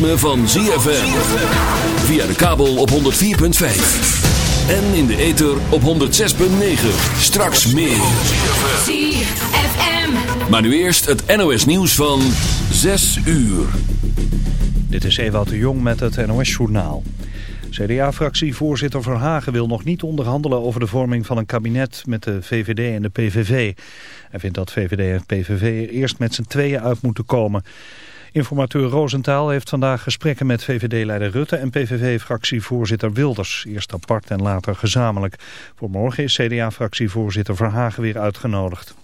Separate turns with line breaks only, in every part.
ritme van ZFM. Via de kabel op 104.5. En in de ether op 106.9. Straks meer. ZFM. Maar nu eerst het NOS nieuws van 6 uur.
Dit is Ewout de Jong met het NOS journaal. CDA-fractievoorzitter Verhagen wil nog niet onderhandelen over de vorming van een kabinet met de VVD en de PVV. Hij vindt dat VVD en PVV er eerst met z'n tweeën uit moeten komen. Informateur Roosentaal heeft vandaag gesprekken met VVD-leider Rutte en PVV-fractievoorzitter Wilders. Eerst apart en later gezamenlijk. Voor morgen is CDA-fractievoorzitter Verhagen weer uitgenodigd.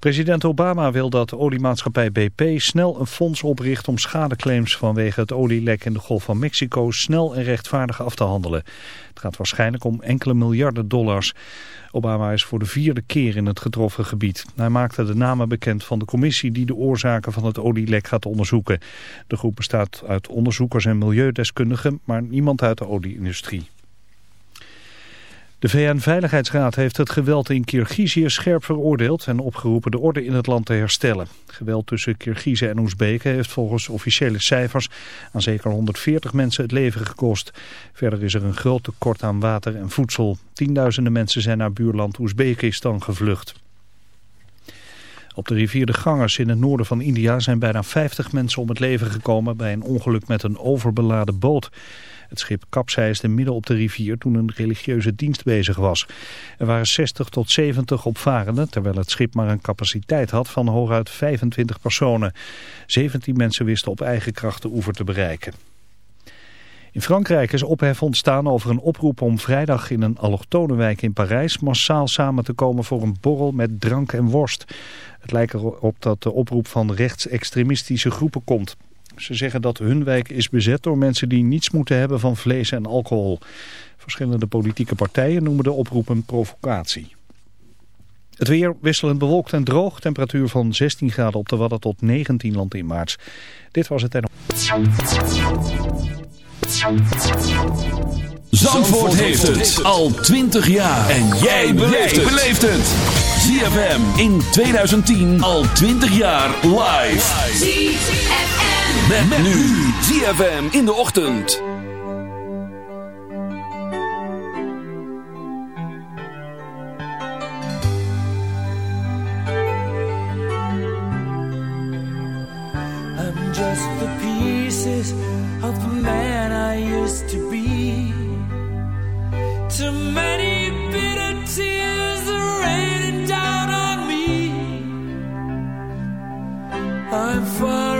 President Obama wil dat oliemaatschappij BP snel een fonds opricht om schadeclaims vanwege het olielek in de Golf van Mexico snel en rechtvaardig af te handelen. Het gaat waarschijnlijk om enkele miljarden dollars. Obama is voor de vierde keer in het getroffen gebied. Hij maakte de namen bekend van de commissie die de oorzaken van het olielek gaat onderzoeken. De groep bestaat uit onderzoekers en milieudeskundigen, maar niemand uit de olieindustrie. De VN-veiligheidsraad heeft het geweld in Kirgizië scherp veroordeeld en opgeroepen de orde in het land te herstellen. Geweld tussen Kirgizen en Oezbeken heeft volgens officiële cijfers aan zeker 140 mensen het leven gekost. Verder is er een groot tekort aan water en voedsel. Tienduizenden mensen zijn naar buurland Oezbekistan gevlucht. Op de rivier de Gangers in het noorden van India zijn bijna 50 mensen om het leven gekomen bij een ongeluk met een overbeladen boot. Het schip kapseisde midden op de rivier toen een religieuze dienst bezig was. Er waren 60 tot 70 opvarenden, terwijl het schip maar een capaciteit had van hooguit 25 personen. 17 mensen wisten op eigen kracht de oever te bereiken. In Frankrijk is ophef ontstaan over een oproep om vrijdag in een allochtone wijk in Parijs massaal samen te komen voor een borrel met drank en worst. Het lijkt erop dat de oproep van rechtsextremistische groepen komt. Ze zeggen dat hun wijk is bezet door mensen die niets moeten hebben van vlees en alcohol. Verschillende politieke partijen noemen de oproep een provocatie. Het weer wisselend bewolkt en droog. Temperatuur van 16 graden op de Wadden tot 19 land in maart. Dit was het en...
Zandvoort heeft het al 20 jaar. En jij beleeft het. ZFM in 2010 al 20 jaar live. Met, met nu ZFM in de ochtend.
I'm just the pieces of the man I used to be. Too many bitter tears are raining down on me. I'm far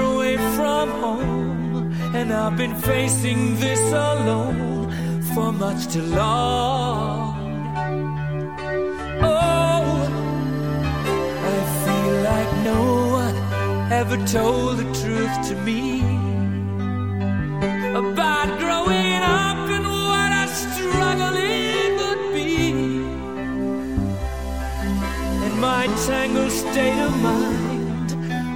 and I've been facing this alone for much too long. Oh, I feel like no one ever told the truth to me about growing up and what a struggle it would be. In my tangled state of mind,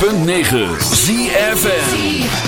106.9 ZFN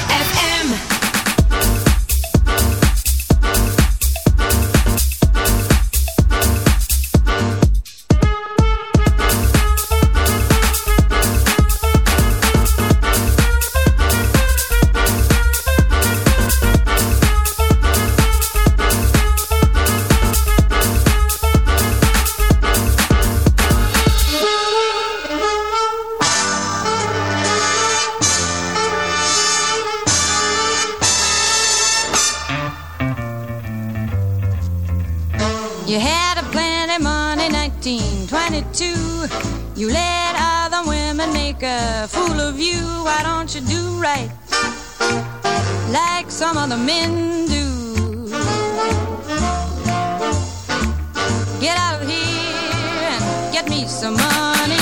You let other women make
a fool of you. Why don't you do right like some other men do? Get out here and get me some money.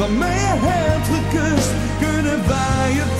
waarmee je hebt gekust. Kunnen wij je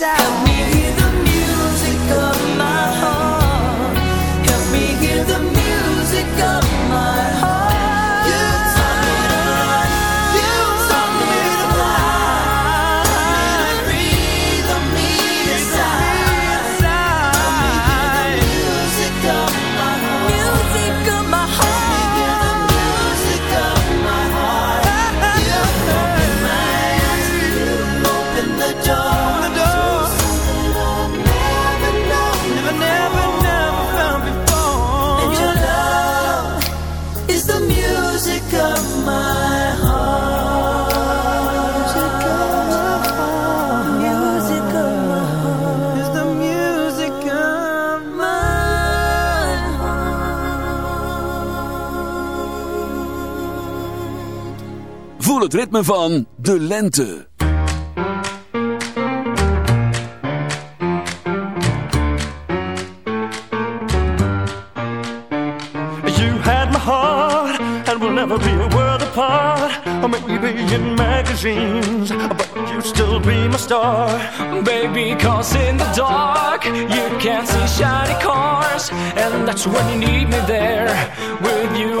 inside
het ritme van de lente.
You had my heart and we'll never be a world apart. Or maybe in magazines, but you still be my star.
Baby, cause in the dark you can't see shiny cars. And that's when you need me there. With you,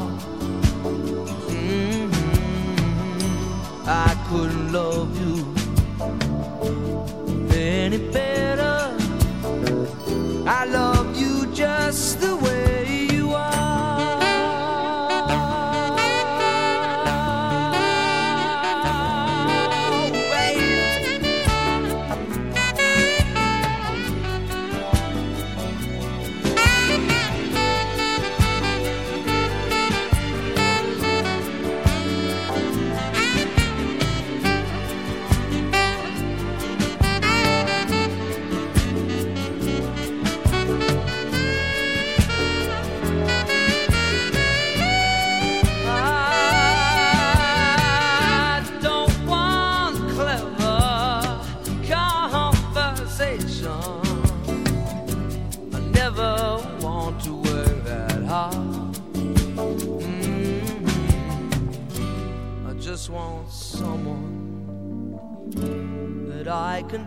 I couldn't love you any better. I love you just the way.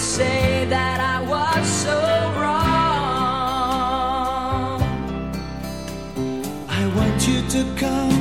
say that I was so wrong.
I want you
to come.